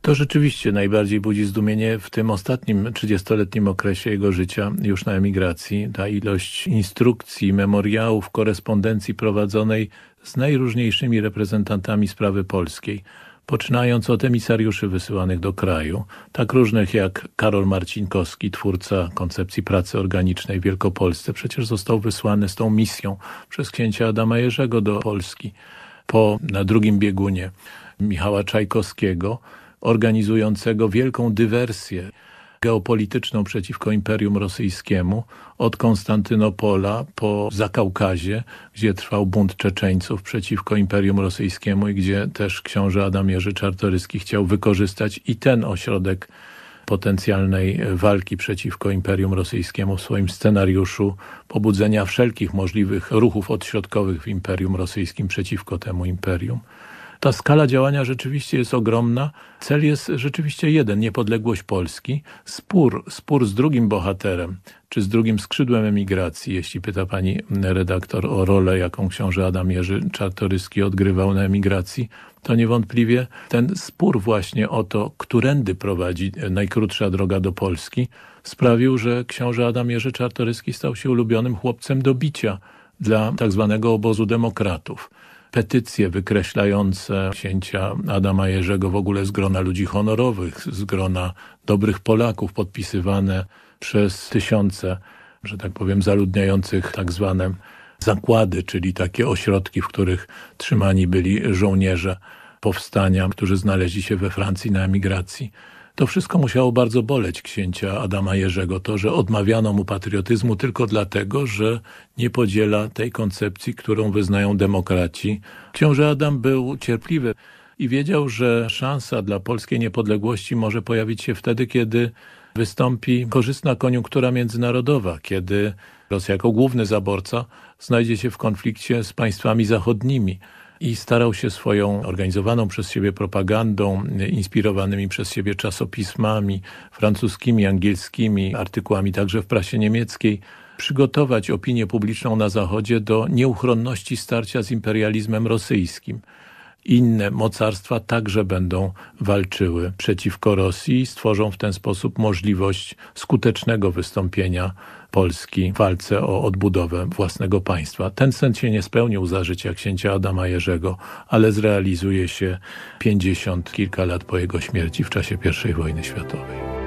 To rzeczywiście najbardziej budzi zdumienie w tym ostatnim 30-letnim okresie jego życia już na emigracji. Ta ilość instrukcji, memoriałów, korespondencji prowadzonej z najróżniejszymi reprezentantami sprawy polskiej, poczynając od emisariuszy wysyłanych do kraju, tak różnych jak Karol Marcinkowski, twórca koncepcji pracy organicznej w Wielkopolsce, przecież został wysłany z tą misją przez księcia Adama Jerzego do Polski, po na drugim biegunie Michała Czajkowskiego, organizującego wielką dywersję geopolityczną przeciwko Imperium Rosyjskiemu od Konstantynopola po Zakaukazie, gdzie trwał bunt Czeczeńców przeciwko Imperium Rosyjskiemu i gdzie też książę Adam Jerzy Czartoryski chciał wykorzystać i ten ośrodek potencjalnej walki przeciwko Imperium Rosyjskiemu w swoim scenariuszu pobudzenia wszelkich możliwych ruchów odśrodkowych w Imperium Rosyjskim przeciwko temu imperium. Ta skala działania rzeczywiście jest ogromna. Cel jest rzeczywiście jeden, niepodległość Polski. Spór, spór z drugim bohaterem, czy z drugim skrzydłem emigracji, jeśli pyta pani redaktor o rolę, jaką książę Adam Jerzy Czartoryski odgrywał na emigracji, to niewątpliwie ten spór właśnie o to, którędy prowadzi najkrótsza droga do Polski, sprawił, że książę Adam Jerzy Czartoryski stał się ulubionym chłopcem do bicia dla tak zwanego obozu demokratów petycje wykreślające księcia Adama Jerzego w ogóle z grona ludzi honorowych, z grona dobrych Polaków, podpisywane przez tysiące, że tak powiem, zaludniających tak zwane zakłady, czyli takie ośrodki, w których trzymani byli żołnierze powstania, którzy znaleźli się we Francji na emigracji. To wszystko musiało bardzo boleć księcia Adama Jerzego, to, że odmawiano mu patriotyzmu tylko dlatego, że nie podziela tej koncepcji, którą wyznają demokraci. Książę Adam był cierpliwy i wiedział, że szansa dla polskiej niepodległości może pojawić się wtedy, kiedy wystąpi korzystna koniunktura międzynarodowa, kiedy Rosja jako główny zaborca znajdzie się w konflikcie z państwami zachodnimi i starał się swoją organizowaną przez siebie propagandą, inspirowanymi przez siebie czasopismami francuskimi, angielskimi, artykułami także w prasie niemieckiej, przygotować opinię publiczną na Zachodzie do nieuchronności starcia z imperializmem rosyjskim. Inne mocarstwa także będą walczyły przeciwko Rosji i stworzą w ten sposób możliwość skutecznego wystąpienia Polski w walce o odbudowę własnego państwa. Ten sen się nie spełnił za życia księcia Adama Jerzego, ale zrealizuje się pięćdziesiąt kilka lat po jego śmierci w czasie I wojny światowej.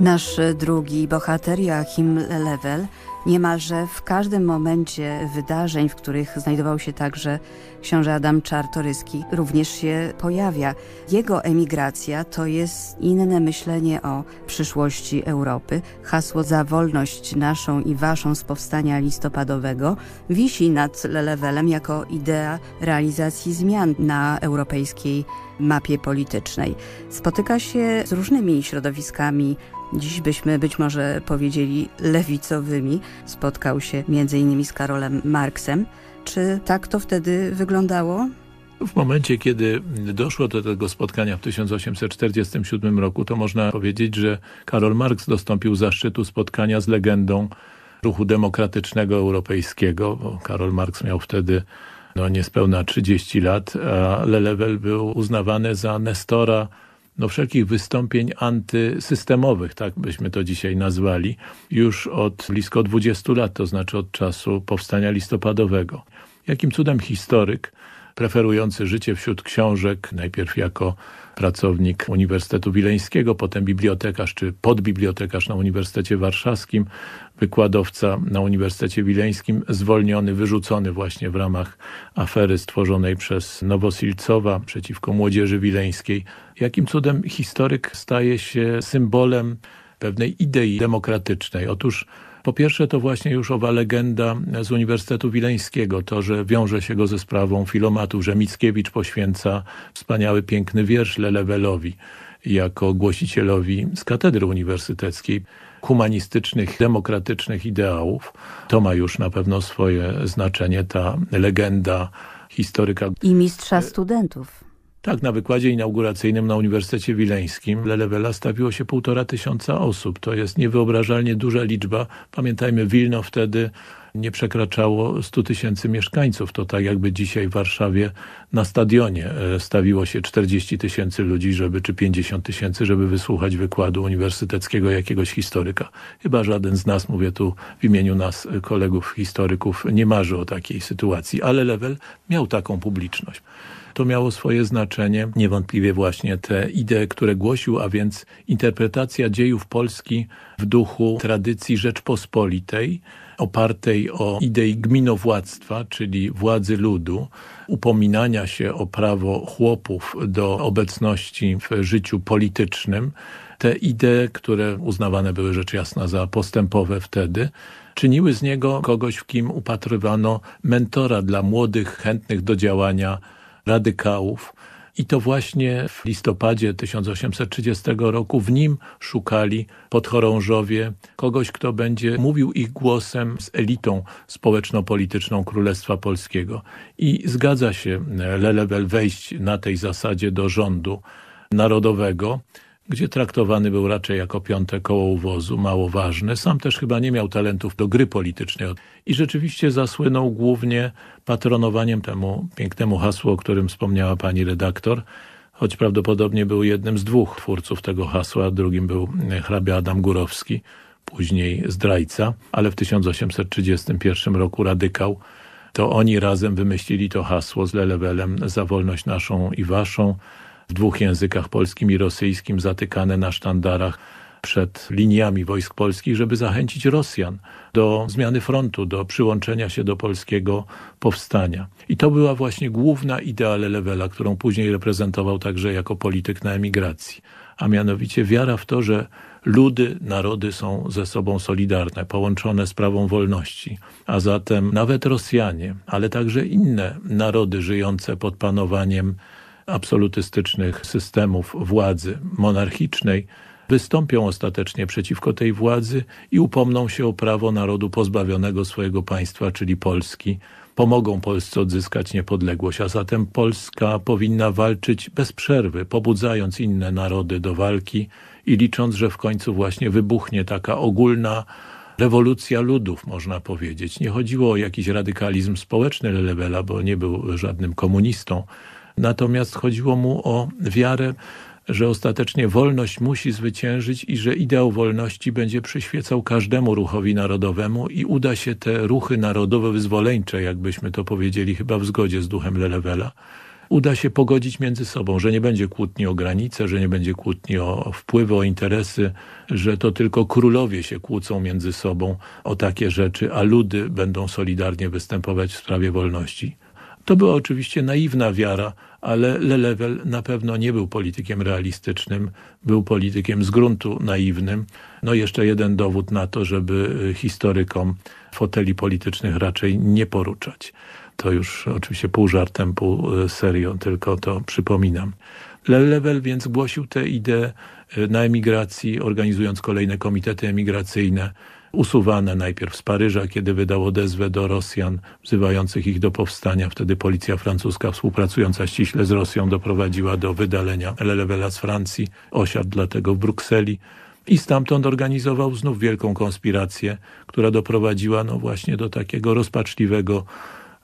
Nasz drugi bohater, Joachim Level, niemalże w każdym momencie wydarzeń, w których znajdował się także książę Adam Czartoryski, również się pojawia. Jego emigracja to jest inne myślenie o przyszłości Europy. Hasło za wolność naszą i waszą z powstania listopadowego wisi nad Lelewelem jako idea realizacji zmian na europejskiej mapie politycznej. Spotyka się z różnymi środowiskami dziś byśmy być może powiedzieli lewicowymi. Spotkał się m.in. z Karolem Marksem. Czy tak to wtedy wyglądało? W momencie, kiedy doszło do tego spotkania w 1847 roku, to można powiedzieć, że Karol Marx dostąpił zaszczytu spotkania z legendą ruchu demokratycznego europejskiego, Karol Marx miał wtedy no, niespełna 30 lat, a Lelewel był uznawany za nestora no, wszelkich wystąpień antysystemowych, tak byśmy to dzisiaj nazwali, już od blisko 20 lat, to znaczy od czasu powstania listopadowego. Jakim cudem historyk preferujący życie wśród książek, najpierw jako pracownik Uniwersytetu Wileńskiego, potem bibliotekarz czy podbibliotekarz na Uniwersytecie Warszawskim, wykładowca na Uniwersytecie Wileńskim, zwolniony, wyrzucony właśnie w ramach afery stworzonej przez Nowosilcowa przeciwko młodzieży wileńskiej. Jakim cudem historyk staje się symbolem pewnej idei demokratycznej? Otóż po pierwsze to właśnie już owa legenda z Uniwersytetu Wileńskiego, to, że wiąże się go ze sprawą filomatów, że Mickiewicz poświęca wspaniały, piękny wiersz Lelewelowi jako głosicielowi z katedry uniwersyteckiej humanistycznych, demokratycznych ideałów. To ma już na pewno swoje znaczenie, ta legenda historyka. I mistrza studentów. Tak, na wykładzie inauguracyjnym na Uniwersytecie Wileńskim Lelewela stawiło się półtora tysiąca osób. To jest niewyobrażalnie duża liczba. Pamiętajmy, Wilno wtedy nie przekraczało 100 tysięcy mieszkańców. To tak jakby dzisiaj w Warszawie na stadionie e, stawiło się 40 tysięcy ludzi, żeby czy 50 tysięcy, żeby wysłuchać wykładu uniwersyteckiego jakiegoś historyka. Chyba żaden z nas, mówię tu w imieniu nas, e, kolegów historyków, nie marzy o takiej sytuacji, ale Lewel miał taką publiczność to miało swoje znaczenie. Niewątpliwie właśnie te idee, które głosił, a więc interpretacja dziejów Polski w duchu tradycji Rzeczpospolitej, opartej o idei gminowładztwa, czyli władzy ludu, upominania się o prawo chłopów do obecności w życiu politycznym. Te idee, które uznawane były rzecz jasna za postępowe wtedy, czyniły z niego kogoś, w kim upatrywano mentora dla młodych, chętnych do działania radykałów. I to właśnie w listopadzie 1830 roku w nim szukali podchorążowie kogoś, kto będzie mówił ich głosem z elitą społeczno-polityczną Królestwa Polskiego. I zgadza się Lelewel wejść na tej zasadzie do rządu narodowego gdzie traktowany był raczej jako piąte koło uwozu, mało ważne. Sam też chyba nie miał talentów do gry politycznej. I rzeczywiście zasłynął głównie patronowaniem temu pięknemu hasłu, o którym wspomniała pani redaktor, choć prawdopodobnie był jednym z dwóch twórców tego hasła, drugim był hrabia Adam Górowski, później zdrajca, ale w 1831 roku radykał. To oni razem wymyślili to hasło z Lelewelem za wolność naszą i waszą, w dwóch językach, polskim i rosyjskim, zatykane na sztandarach przed liniami wojsk polskich, żeby zachęcić Rosjan do zmiany frontu, do przyłączenia się do polskiego powstania. I to była właśnie główna idea Lelewela, którą później reprezentował także jako polityk na emigracji. A mianowicie wiara w to, że ludy, narody są ze sobą solidarne, połączone sprawą wolności. A zatem nawet Rosjanie, ale także inne narody żyjące pod panowaniem absolutystycznych systemów władzy monarchicznej wystąpią ostatecznie przeciwko tej władzy i upomną się o prawo narodu pozbawionego swojego państwa, czyli Polski. Pomogą Polsce odzyskać niepodległość, a zatem Polska powinna walczyć bez przerwy, pobudzając inne narody do walki i licząc, że w końcu właśnie wybuchnie taka ogólna rewolucja ludów, można powiedzieć. Nie chodziło o jakiś radykalizm społeczny Lelewela, bo nie był żadnym komunistą, Natomiast chodziło mu o wiarę, że ostatecznie wolność musi zwyciężyć i że ideał wolności będzie przyświecał każdemu ruchowi narodowemu i uda się te ruchy narodowo-wyzwoleńcze, jakbyśmy to powiedzieli, chyba w zgodzie z duchem Lelewela, uda się pogodzić między sobą, że nie będzie kłótni o granice, że nie będzie kłótni o wpływy, o interesy, że to tylko królowie się kłócą między sobą o takie rzeczy, a ludy będą solidarnie występować w sprawie wolności. To była oczywiście naiwna wiara, ale Lelewel na pewno nie był politykiem realistycznym, był politykiem z gruntu naiwnym. No jeszcze jeden dowód na to, żeby historykom foteli politycznych raczej nie poruczać. To już oczywiście pół żartem, pół serio, tylko to przypominam. Lelewel więc głosił tę ideę na emigracji, organizując kolejne komitety emigracyjne, usuwane najpierw z Paryża, kiedy wydał odezwę do Rosjan, wzywających ich do powstania. Wtedy policja francuska, współpracująca ściśle z Rosją, doprowadziła do wydalenia Lelewela z Francji. Osiadł dlatego w Brukseli i stamtąd organizował znów wielką konspirację, która doprowadziła no właśnie do takiego rozpaczliwego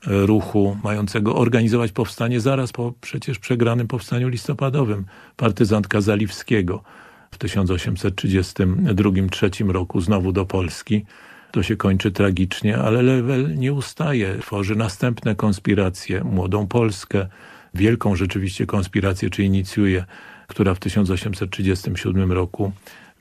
e, ruchu mającego organizować powstanie zaraz po przecież przegranym powstaniu listopadowym partyzantka Zaliwskiego w 1832-3 roku znowu do Polski. to się kończy tragicznie, ale Lewel nie ustaje, tworzy następne konspiracje, Młodą Polskę, wielką rzeczywiście konspirację, czy inicjuje, która w 1837 roku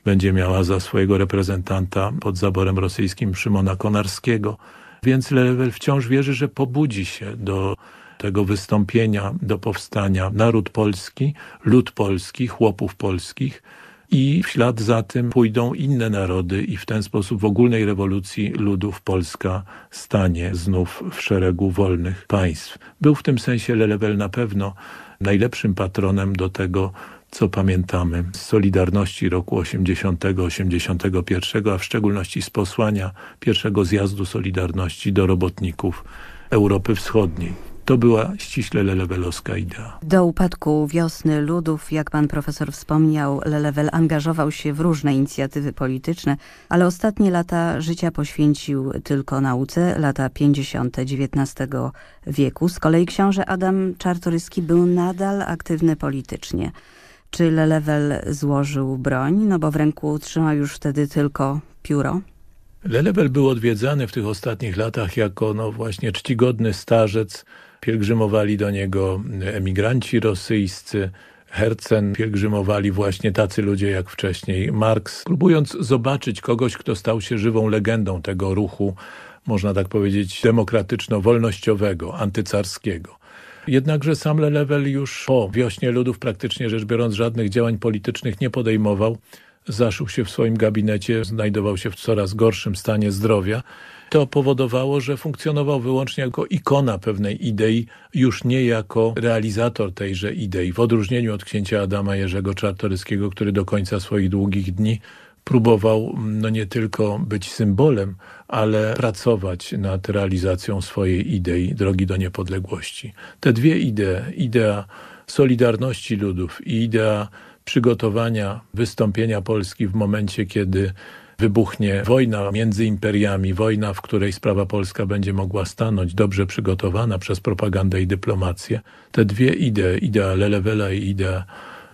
będzie miała za swojego reprezentanta pod zaborem rosyjskim Szymona Konarskiego. Więc Lewel wciąż wierzy, że pobudzi się do tego wystąpienia, do powstania naród polski, lud polski, chłopów polskich, i w ślad za tym pójdą inne narody i w ten sposób w ogólnej rewolucji ludów Polska stanie znów w szeregu wolnych państw. Był w tym sensie Lelewel na pewno najlepszym patronem do tego, co pamiętamy z Solidarności roku 80-81, a w szczególności z posłania pierwszego zjazdu Solidarności do robotników Europy Wschodniej. To była ściśle lelewelowska idea. Do upadku wiosny ludów, jak pan profesor wspomniał, Lelewel angażował się w różne inicjatywy polityczne, ale ostatnie lata życia poświęcił tylko nauce, lata 50. XIX wieku. Z kolei książę Adam Czartoryski był nadal aktywny politycznie. Czy Lelewel złożył broń? No bo w ręku trzymał już wtedy tylko pióro. Lelewel był odwiedzany w tych ostatnich latach jako no właśnie czcigodny starzec, Pielgrzymowali do niego emigranci rosyjscy, Hercen pielgrzymowali właśnie tacy ludzie jak wcześniej Marks, próbując zobaczyć kogoś, kto stał się żywą legendą tego ruchu, można tak powiedzieć, demokratyczno-wolnościowego, antycarskiego. Jednakże sam Lelewel już po wiośnie ludów praktycznie rzecz biorąc żadnych działań politycznych nie podejmował. Zaszył się w swoim gabinecie, znajdował się w coraz gorszym stanie zdrowia to powodowało, że funkcjonował wyłącznie jako ikona pewnej idei, już nie jako realizator tejże idei. W odróżnieniu od księcia Adama Jerzego Czartoryskiego, który do końca swoich długich dni próbował no nie tylko być symbolem, ale pracować nad realizacją swojej idei drogi do niepodległości. Te dwie idee, idea solidarności ludów i idea przygotowania wystąpienia Polski w momencie, kiedy wybuchnie wojna między imperiami, wojna, w której sprawa polska będzie mogła stanąć, dobrze przygotowana przez propagandę i dyplomację. Te dwie idee, idea Lelewela i idea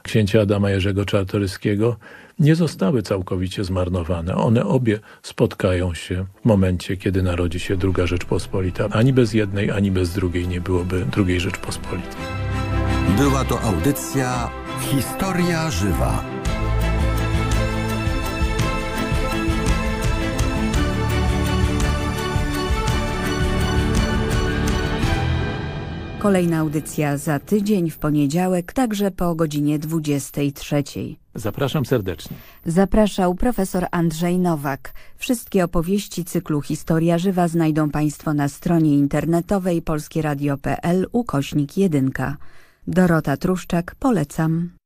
księcia Adama Jerzego Czartoryskiego, nie zostały całkowicie zmarnowane. One obie spotkają się w momencie, kiedy narodzi się druga Rzeczpospolita. Ani bez jednej, ani bez drugiej nie byłoby drugiej Rzeczpospolitej. Była to audycja Historia Żywa. Kolejna audycja za tydzień w poniedziałek, także po godzinie 23. Zapraszam serdecznie. Zapraszał profesor Andrzej Nowak. Wszystkie opowieści cyklu Historia Żywa znajdą Państwo na stronie internetowej polskieradio.pl ukośnik 1. Dorota Truszczak, polecam.